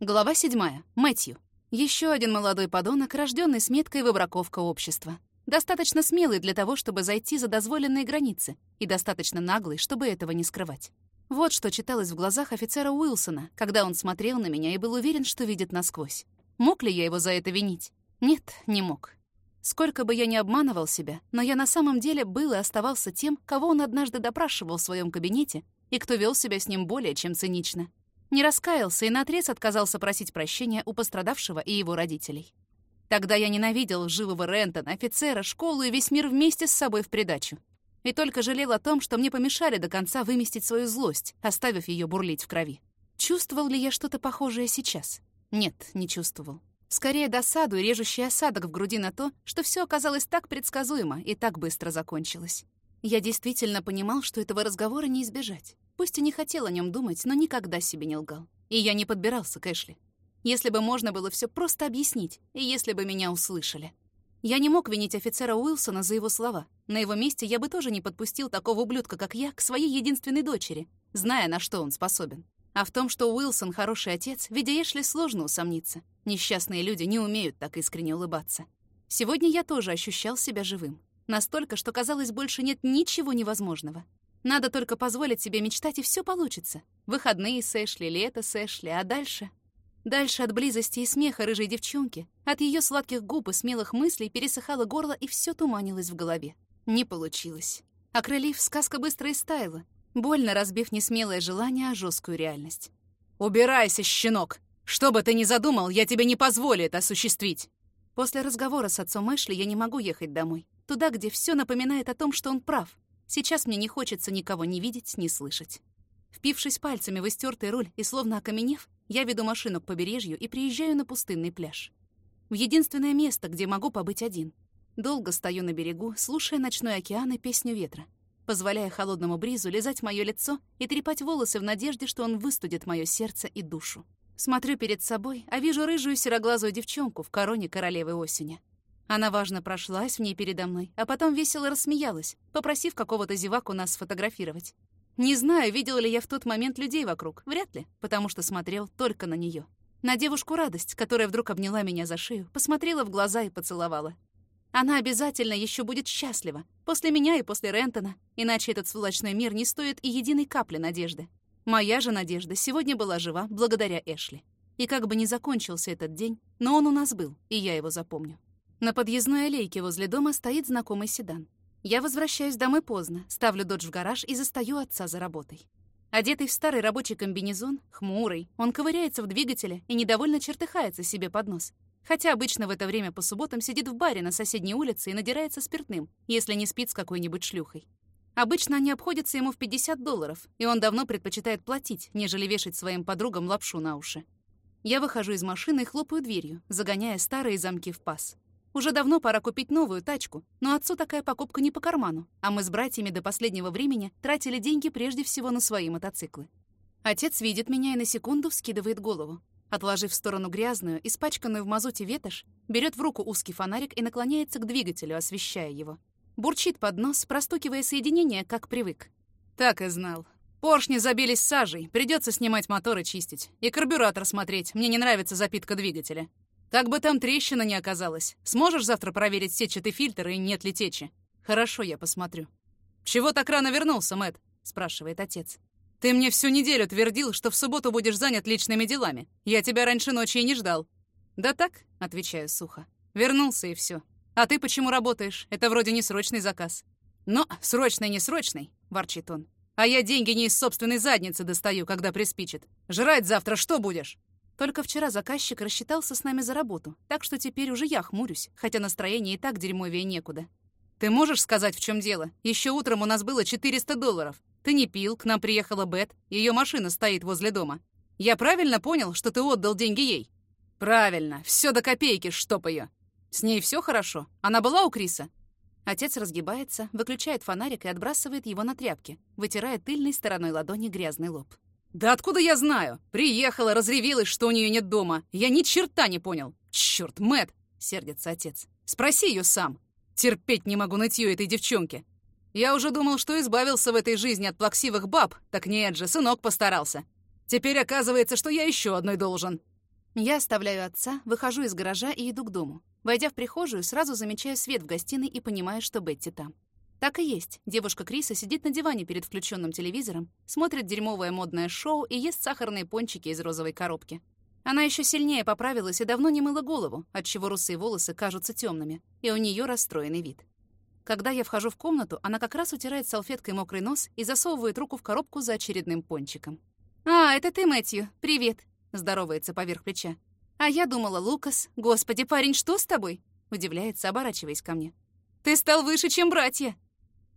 Глава 7. Мэтью. Еще один молодой подонок, рожденный с меткой выбраковка общества. Достаточно смелый для того, чтобы зайти за дозволенные границы, и достаточно наглый, чтобы этого не скрывать. Вот что читалось в глазах офицера Уилсона, когда он смотрел на меня и был уверен, что видит насквозь. Мог ли я его за это винить? Нет, не мог. Сколько бы я ни обманывал себя, но я на самом деле был и оставался тем, кого он однажды допрашивал в своем кабинете и кто вел себя с ним более чем цинично. Не раскаялся и наотрез отказался просить прощения у пострадавшего и его родителей. Тогда я ненавидел живого Рентона, офицера, школу и весь мир вместе с собой в придачу. И только жалел о том, что мне помешали до конца выместить свою злость, оставив ее бурлить в крови. Чувствовал ли я что-то похожее сейчас? Нет, не чувствовал. Скорее досаду и режущий осадок в груди на то, что все оказалось так предсказуемо и так быстро закончилось. Я действительно понимал, что этого разговора не избежать. Пусть и не хотел о нем думать, но никогда себе не лгал. И я не подбирался к Эшли. Если бы можно было все просто объяснить, и если бы меня услышали. Я не мог винить офицера Уилсона за его слова. На его месте я бы тоже не подпустил такого ублюдка, как я, к своей единственной дочери, зная, на что он способен. А в том, что Уилсон хороший отец, видя Эшли, сложно усомниться. Несчастные люди не умеют так искренне улыбаться. Сегодня я тоже ощущал себя живым. Настолько, что казалось, больше нет ничего невозможного. Надо только позволить себе мечтать, и все получится. Выходные с Эшли, лето с Эшли, а дальше... Дальше от близости и смеха рыжей девчонки, от ее сладких губ и смелых мыслей пересыхало горло, и все туманилось в голове. Не получилось. Окрылив, сказка быстро истаяла, больно разбив несмелое желание о жесткую реальность. «Убирайся, щенок! Что бы ты ни задумал, я тебе не позволю это осуществить!» После разговора с отцом Эшли я не могу ехать домой. Туда, где все напоминает о том, что он прав, Сейчас мне не хочется никого ни видеть, ни слышать. Впившись пальцами в истертый руль и словно окаменев, я веду машину к побережью и приезжаю на пустынный пляж. В единственное место, где могу побыть один. Долго стою на берегу, слушая ночной океан и песню ветра, позволяя холодному бризу лизать мое лицо и трепать волосы в надежде, что он выстудит мое сердце и душу. Смотрю перед собой, а вижу рыжую сероглазую девчонку в короне королевы осени. Она важно прошлась в ней передо мной, а потом весело рассмеялась, попросив какого-то зеваку нас сфотографировать. Не знаю, видел ли я в тот момент людей вокруг, вряд ли, потому что смотрел только на нее. На девушку радость, которая вдруг обняла меня за шею, посмотрела в глаза и поцеловала. Она обязательно еще будет счастлива, после меня и после Рентона, иначе этот сволочной мир не стоит и единой капли надежды. Моя же надежда сегодня была жива благодаря Эшли. И как бы ни закончился этот день, но он у нас был, и я его запомню. На подъездной аллейке возле дома стоит знакомый седан. Я возвращаюсь домой поздно, ставлю додж в гараж и застаю отца за работой. Одетый в старый рабочий комбинезон, хмурый, он ковыряется в двигателе и недовольно чертыхается себе под нос. Хотя обычно в это время по субботам сидит в баре на соседней улице и надирается спиртным, если не спит с какой-нибудь шлюхой. Обычно они обходятся ему в 50 долларов, и он давно предпочитает платить, нежели вешать своим подругам лапшу на уши. Я выхожу из машины и хлопаю дверью, загоняя старые замки в паз. Уже давно пора купить новую тачку, но отцу такая покупка не по карману, а мы с братьями до последнего времени тратили деньги прежде всего на свои мотоциклы. Отец видит меня и на секунду вскидывает голову. Отложив в сторону грязную, испачканную в мазуте ветошь, берет в руку узкий фонарик и наклоняется к двигателю, освещая его. Бурчит под нос, простукивая соединение, как привык. Так и знал. Поршни забились сажей, придется снимать мотор и чистить. И карбюратор смотреть, мне не нравится запитка двигателя. Как бы там трещина не оказалась. Сможешь завтра проверить сетчатый фильтр и нет ли течи? Хорошо, я посмотрю. Чего так рано вернулся, Мэт? спрашивает отец. Ты мне всю неделю твердил, что в субботу будешь занят личными делами. Я тебя раньше ночи и не ждал. Да так, отвечаю сухо. Вернулся и все. А ты почему работаешь? Это вроде не срочный заказ. Но срочный не срочный, ворчит он. А я деньги не из собственной задницы достаю, когда приспичит. Жрать завтра что будешь? Только вчера заказчик рассчитался с нами за работу, так что теперь уже я хмурюсь, хотя настроение и так дерьмовее некуда. Ты можешь сказать, в чем дело? Еще утром у нас было 400 долларов. Ты не пил, к нам приехала Бет, ее машина стоит возле дома. Я правильно понял, что ты отдал деньги ей? Правильно, все до копейки, чтоб ее. С ней все хорошо? Она была у Криса? Отец разгибается, выключает фонарик и отбрасывает его на тряпки, вытирая тыльной стороной ладони грязный лоб. «Да откуда я знаю? Приехала, разревелась, что у нее нет дома. Я ни черта не понял. Черт, Мэт, сердится отец. «Спроси ее сам. Терпеть не могу нытье этой девчонки. Я уже думал, что избавился в этой жизни от плаксивых баб. Так нет же, сынок постарался. Теперь оказывается, что я еще одной должен. Я оставляю отца, выхожу из гаража и иду к дому. Войдя в прихожую, сразу замечаю свет в гостиной и понимаю, что Бетти там. Так и есть. Девушка Криса сидит на диване перед включенным телевизором, смотрит дерьмовое модное шоу и ест сахарные пончики из розовой коробки. Она еще сильнее поправилась и давно не мыла голову, отчего русые волосы кажутся темными, и у нее расстроенный вид. Когда я вхожу в комнату, она как раз утирает салфеткой мокрый нос и засовывает руку в коробку за очередным пончиком. «А, это ты, Мэтью. Привет!» — здоровается поверх плеча. «А я думала, Лукас. Господи, парень, что с тобой?» — удивляется, оборачиваясь ко мне. «Ты стал выше, чем братья!»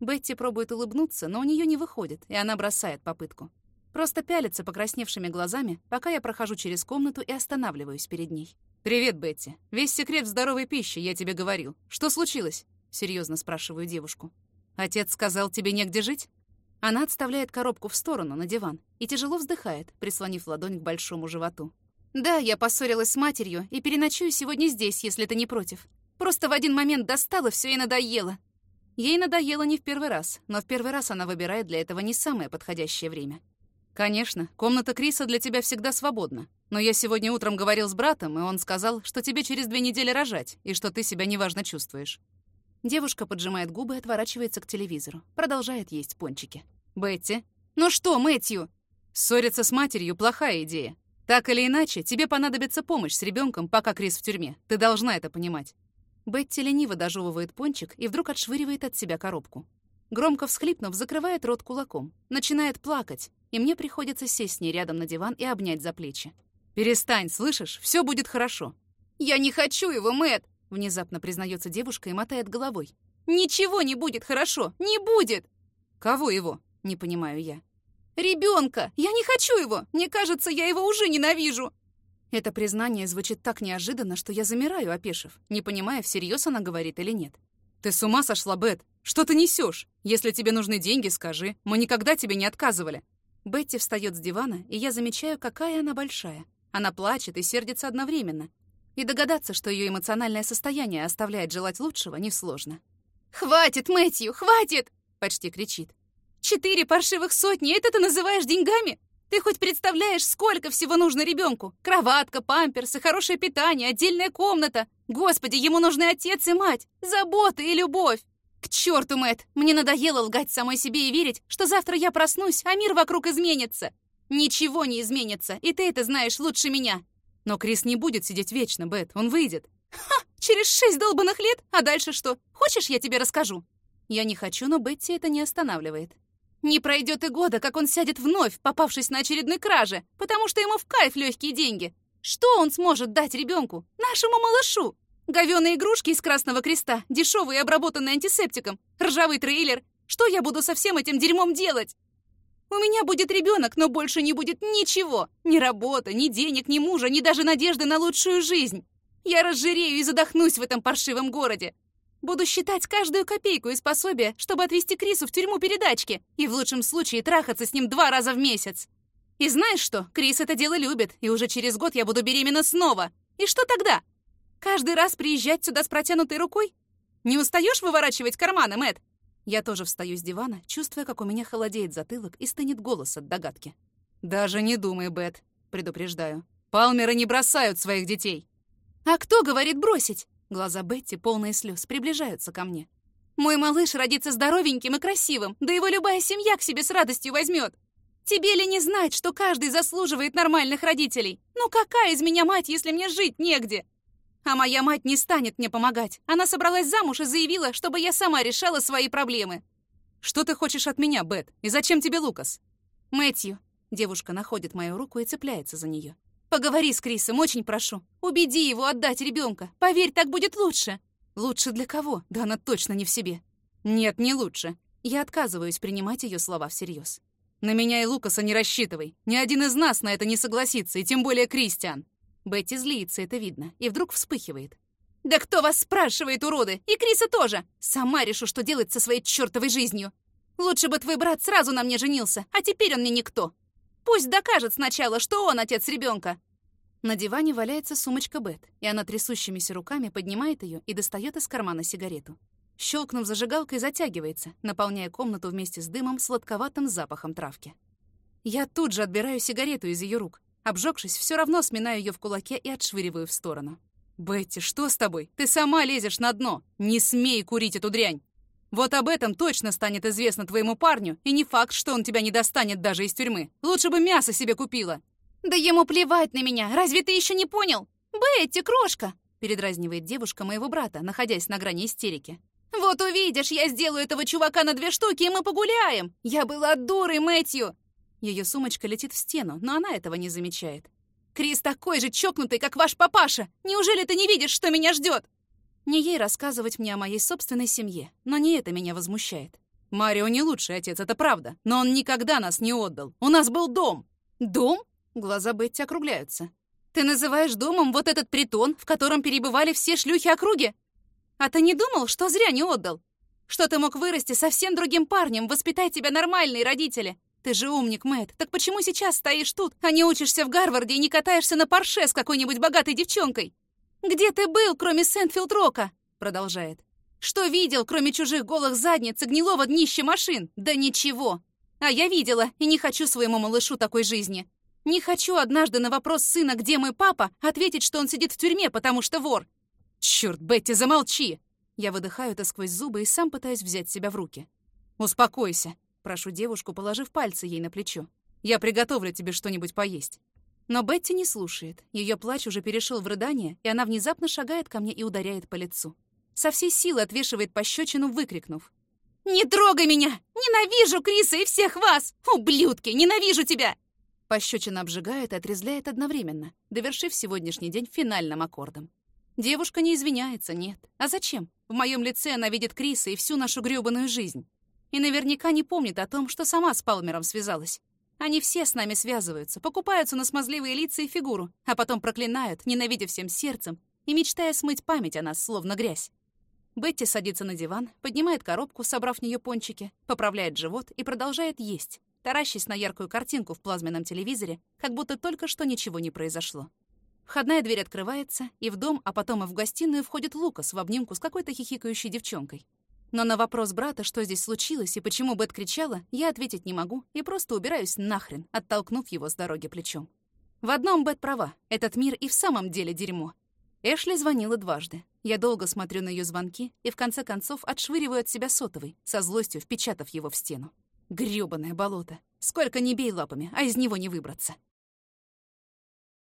Бетти пробует улыбнуться, но у нее не выходит, и она бросает попытку. Просто пялится покрасневшими глазами, пока я прохожу через комнату и останавливаюсь перед ней. «Привет, Бетти. Весь секрет в здоровой пище, я тебе говорил. Что случилось?» — серьезно спрашиваю девушку. «Отец сказал, тебе негде жить?» Она отставляет коробку в сторону, на диван, и тяжело вздыхает, прислонив ладонь к большому животу. «Да, я поссорилась с матерью и переночую сегодня здесь, если ты не против. Просто в один момент достала все и надоело». Ей надоело не в первый раз, но в первый раз она выбирает для этого не самое подходящее время. «Конечно, комната Криса для тебя всегда свободна. Но я сегодня утром говорил с братом, и он сказал, что тебе через две недели рожать, и что ты себя неважно чувствуешь». Девушка поджимает губы и отворачивается к телевизору. Продолжает есть пончики. «Бетти?» «Ну что, Мэтью?» «Ссориться с матерью — плохая идея. Так или иначе, тебе понадобится помощь с ребенком, пока Крис в тюрьме. Ты должна это понимать». Бетти лениво дожевывает пончик и вдруг отшвыривает от себя коробку. Громко всхлипнув, закрывает рот кулаком. Начинает плакать, и мне приходится сесть с ней рядом на диван и обнять за плечи. «Перестань, слышишь? Все будет хорошо». «Я не хочу его, Мэт! внезапно признается девушка и мотает головой. «Ничего не будет хорошо! Не будет!» «Кого его?» Не понимаю я. Ребенка! Я не хочу его! Мне кажется, я его уже ненавижу!» Это признание звучит так неожиданно, что я замираю, опешив, не понимая, всерьез она говорит или нет. «Ты с ума сошла, Бет? Что ты несешь? Если тебе нужны деньги, скажи. Мы никогда тебе не отказывали». Бетти встает с дивана, и я замечаю, какая она большая. Она плачет и сердится одновременно. И догадаться, что ее эмоциональное состояние оставляет желать лучшего, несложно. «Хватит, Мэтью, хватит!» — почти кричит. Четыре паршивых сотни, это ты называешь деньгами? Ты хоть представляешь, сколько всего нужно ребенку? Кроватка, памперсы, хорошее питание, отдельная комната. Господи, ему нужны отец и мать, забота и любовь. К черту, Мэт, мне надоело лгать самой себе и верить, что завтра я проснусь, а мир вокруг изменится. Ничего не изменится, и ты это знаешь лучше меня. Но Крис не будет сидеть вечно, Бет, он выйдет. Ха, через шесть долбанных лет? А дальше что? Хочешь, я тебе расскажу? Я не хочу, но Бетти это не останавливает. Не пройдет и года, как он сядет вновь, попавшись на очередной краже, потому что ему в кайф легкие деньги. Что он сможет дать ребенку, нашему малышу? Говёные игрушки из Красного Креста, дешевые, обработанные антисептиком, ржавый трейлер. Что я буду со всем этим дерьмом делать? У меня будет ребенок, но больше не будет ничего. Ни работы, ни денег, ни мужа, ни даже надежды на лучшую жизнь. Я разжирею и задохнусь в этом паршивом городе. Буду считать каждую копейку из пособия, чтобы отвезти Крису в тюрьму передачки и в лучшем случае трахаться с ним два раза в месяц. И знаешь что? Крис это дело любит, и уже через год я буду беременна снова. И что тогда? Каждый раз приезжать сюда с протянутой рукой? Не устаешь выворачивать карманы, Мэт? Я тоже встаю с дивана, чувствуя, как у меня холодеет затылок и стынет голос от догадки. «Даже не думай, Бет», — предупреждаю. «Палмеры не бросают своих детей». «А кто говорит бросить? Глаза Бетти, полные слез, приближаются ко мне. «Мой малыш родится здоровеньким и красивым, да его любая семья к себе с радостью возьмет. Тебе ли не знать, что каждый заслуживает нормальных родителей? Ну какая из меня мать, если мне жить негде? А моя мать не станет мне помогать. Она собралась замуж и заявила, чтобы я сама решала свои проблемы. Что ты хочешь от меня, Бет? И зачем тебе Лукас? Мэтью. Девушка находит мою руку и цепляется за нее. Поговори с Крисом, очень прошу. Убеди его отдать ребенка. Поверь, так будет лучше. Лучше для кого? Да она точно не в себе. Нет, не лучше. Я отказываюсь принимать ее слова всерьез. На меня и Лукаса не рассчитывай. Ни один из нас на это не согласится, и тем более Кристиан. Бетти злится, это видно, и вдруг вспыхивает. «Да кто вас спрашивает, уроды? И Криса тоже! Сама решу, что делать со своей чертовой жизнью. Лучше бы твой брат сразу на мне женился, а теперь он мне никто. Пусть докажет сначала, что он отец ребенка. На диване валяется сумочка Бет, и она трясущимися руками поднимает ее и достает из кармана сигарету. Щелкнув зажигалкой, затягивается, наполняя комнату вместе с дымом сладковатым запахом травки. Я тут же отбираю сигарету из ее рук. Обжегшись, все равно сминаю ее в кулаке и отшвыриваю в сторону. «Бетти, что с тобой? Ты сама лезешь на дно! Не смей курить эту дрянь! Вот об этом точно станет известно твоему парню, и не факт, что он тебя не достанет даже из тюрьмы. Лучше бы мясо себе купила!» «Да ему плевать на меня! Разве ты еще не понял? Бетти, крошка!» передразнивает девушка моего брата, находясь на грани истерики. «Вот увидишь, я сделаю этого чувака на две штуки, и мы погуляем! Я была дурой, Мэтью!» Ее сумочка летит в стену, но она этого не замечает. Крис такой же чокнутый, как ваш папаша! Неужели ты не видишь, что меня ждет? Не ей рассказывать мне о моей собственной семье, но не это меня возмущает. Марио не лучший отец, это правда, но он никогда нас не отдал. У нас был дом. Дом? Глаза Бетти округляются. Ты называешь домом вот этот притон, в котором перебывали все шлюхи округи? А ты не думал, что зря не отдал? Что ты мог вырасти совсем другим парнем, воспитай тебя нормальные родители? Ты же умник, Мэтт. Так почему сейчас стоишь тут, а не учишься в Гарварде и не катаешься на парше с какой-нибудь богатой девчонкой? Где ты был, кроме Сентфилд-Рока? Продолжает. Что видел, кроме чужих голых задниц и гнилого днища машин? Да ничего. А я видела и не хочу своему малышу такой жизни. Не хочу однажды на вопрос сына, где мой папа, ответить, что он сидит в тюрьме, потому что вор. Черт, Бетти, замолчи! Я выдыхаю это сквозь зубы и сам пытаюсь взять себя в руки. Успокойся. Прошу девушку, положив пальцы ей на плечо. «Я приготовлю тебе что-нибудь поесть». Но Бетти не слушает. Ее плач уже перешел в рыдание, и она внезапно шагает ко мне и ударяет по лицу. Со всей силы отвешивает пощечину, выкрикнув. «Не трогай меня! Ненавижу Криса и всех вас! Ублюдки! Ненавижу тебя!» Пощечина обжигает и отрезляет одновременно, довершив сегодняшний день финальным аккордом. Девушка не извиняется, нет. А зачем? В моем лице она видит Криса и всю нашу грёбаную жизнь. И наверняка не помнит о том, что сама с Палмером связалась. Они все с нами связываются, покупаются на смазливые лица и фигуру, а потом проклинают, ненавидя всем сердцем и мечтая смыть память о нас, словно грязь. Бетти садится на диван, поднимает коробку, собрав в нее пончики, поправляет живот и продолжает есть, таращась на яркую картинку в плазменном телевизоре, как будто только что ничего не произошло. Входная дверь открывается, и в дом, а потом и в гостиную входит Лукас в обнимку с какой-то хихикающей девчонкой. Но на вопрос брата, что здесь случилось и почему Бет кричала, я ответить не могу и просто убираюсь нахрен, оттолкнув его с дороги плечом. В одном Бет права. Этот мир и в самом деле дерьмо. Эшли звонила дважды. Я долго смотрю на ее звонки и в конце концов отшвыриваю от себя сотовый, со злостью впечатав его в стену. Грёбаное болото. Сколько не бей лапами, а из него не выбраться.